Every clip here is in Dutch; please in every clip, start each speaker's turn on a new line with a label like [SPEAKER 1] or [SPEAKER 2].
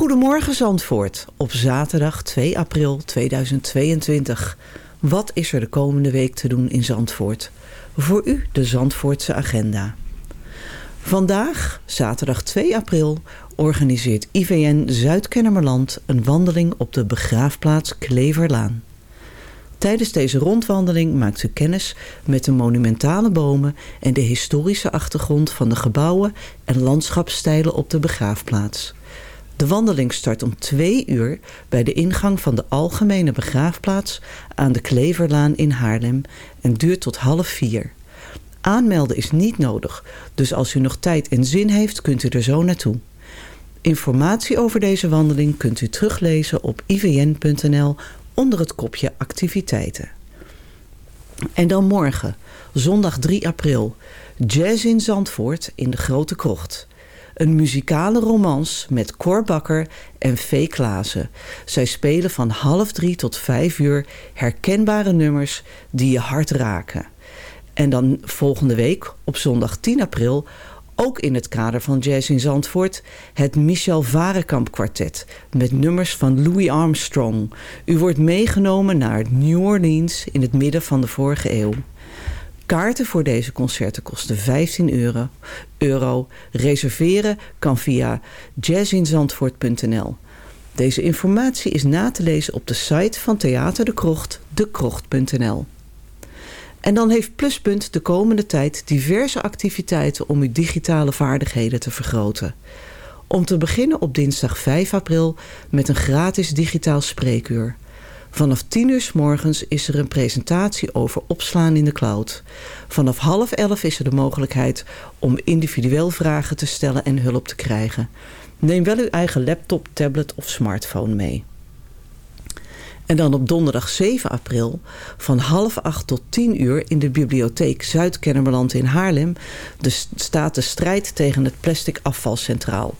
[SPEAKER 1] Goedemorgen Zandvoort op zaterdag 2 april 2022. Wat is er de komende week te doen in Zandvoort? Voor u de Zandvoortse agenda. Vandaag, zaterdag 2 april, organiseert IVN Zuid-Kennemerland een wandeling op de begraafplaats Kleverlaan. Tijdens deze rondwandeling maakt u kennis met de monumentale bomen en de historische achtergrond van de gebouwen en landschapsstijlen op de begraafplaats. De wandeling start om twee uur bij de ingang van de Algemene Begraafplaats aan de Kleverlaan in Haarlem en duurt tot half vier. Aanmelden is niet nodig, dus als u nog tijd en zin heeft kunt u er zo naartoe. Informatie over deze wandeling kunt u teruglezen op ivn.nl onder het kopje activiteiten. En dan morgen, zondag 3 april, Jazz in Zandvoort in de Grote Krocht. Een muzikale romans met Cor Bakker en Vee Klaassen. Zij spelen van half drie tot vijf uur herkenbare nummers die je hart raken. En dan volgende week, op zondag 10 april, ook in het kader van Jazz in Zandvoort... het Michel Varenkamp kwartet met nummers van Louis Armstrong. U wordt meegenomen naar New Orleans in het midden van de vorige eeuw. Kaarten voor deze concerten kosten 15 euro. Reserveren kan via jazzinzandvoort.nl. Deze informatie is na te lezen op de site van Theater de Krocht, dekrocht.nl. En dan heeft Pluspunt de komende tijd diverse activiteiten om uw digitale vaardigheden te vergroten. Om te beginnen op dinsdag 5 april met een gratis digitaal spreekuur. Vanaf 10 uur s morgens is er een presentatie over opslaan in de cloud. Vanaf half 11 is er de mogelijkheid om individueel vragen te stellen en hulp te krijgen. Neem wel uw eigen laptop, tablet of smartphone mee. En dan op donderdag 7 april van half 8 tot 10 uur in de bibliotheek Zuid-Kennemerland in Haarlem de, staat de strijd tegen het plastic afval centraal.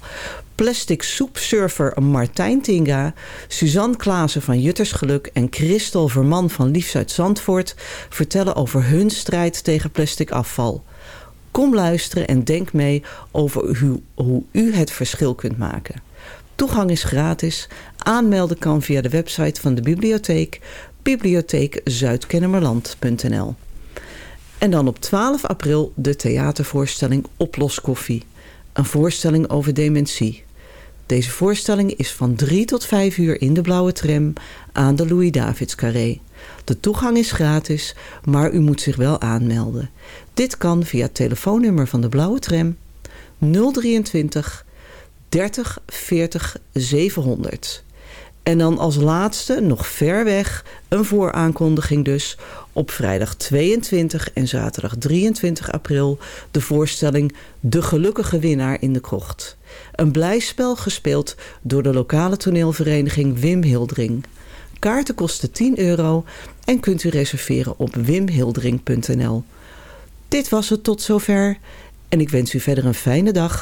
[SPEAKER 1] Plastic soepsurfer Martijn Tinga, Suzanne Klaassen van Juttersgeluk en Christel Verman van Liefs uit Zandvoort vertellen over hun strijd tegen plastic afval. Kom luisteren en denk mee over hoe u het verschil kunt maken. Toegang is gratis. Aanmelden kan via de website van de bibliotheek bibliotheekzuidkennemerland.nl En dan op 12 april de theatervoorstelling Oploskoffie. Een voorstelling over dementie. Deze voorstelling is van 3 tot 5 uur in de blauwe tram aan de Louis-Davids Carré. De toegang is gratis, maar u moet zich wel aanmelden. Dit kan via het telefoonnummer van de blauwe tram 023 30 40 700. En dan als laatste, nog ver weg, een vooraankondiging dus. Op vrijdag 22 en zaterdag 23 april de voorstelling De Gelukkige Winnaar in de Krocht. Een blijspel gespeeld door de lokale toneelvereniging Wim Hildring. Kaarten kosten 10 euro en kunt u reserveren op wimhildring.nl. Dit was het tot zover en ik wens u verder een fijne dag.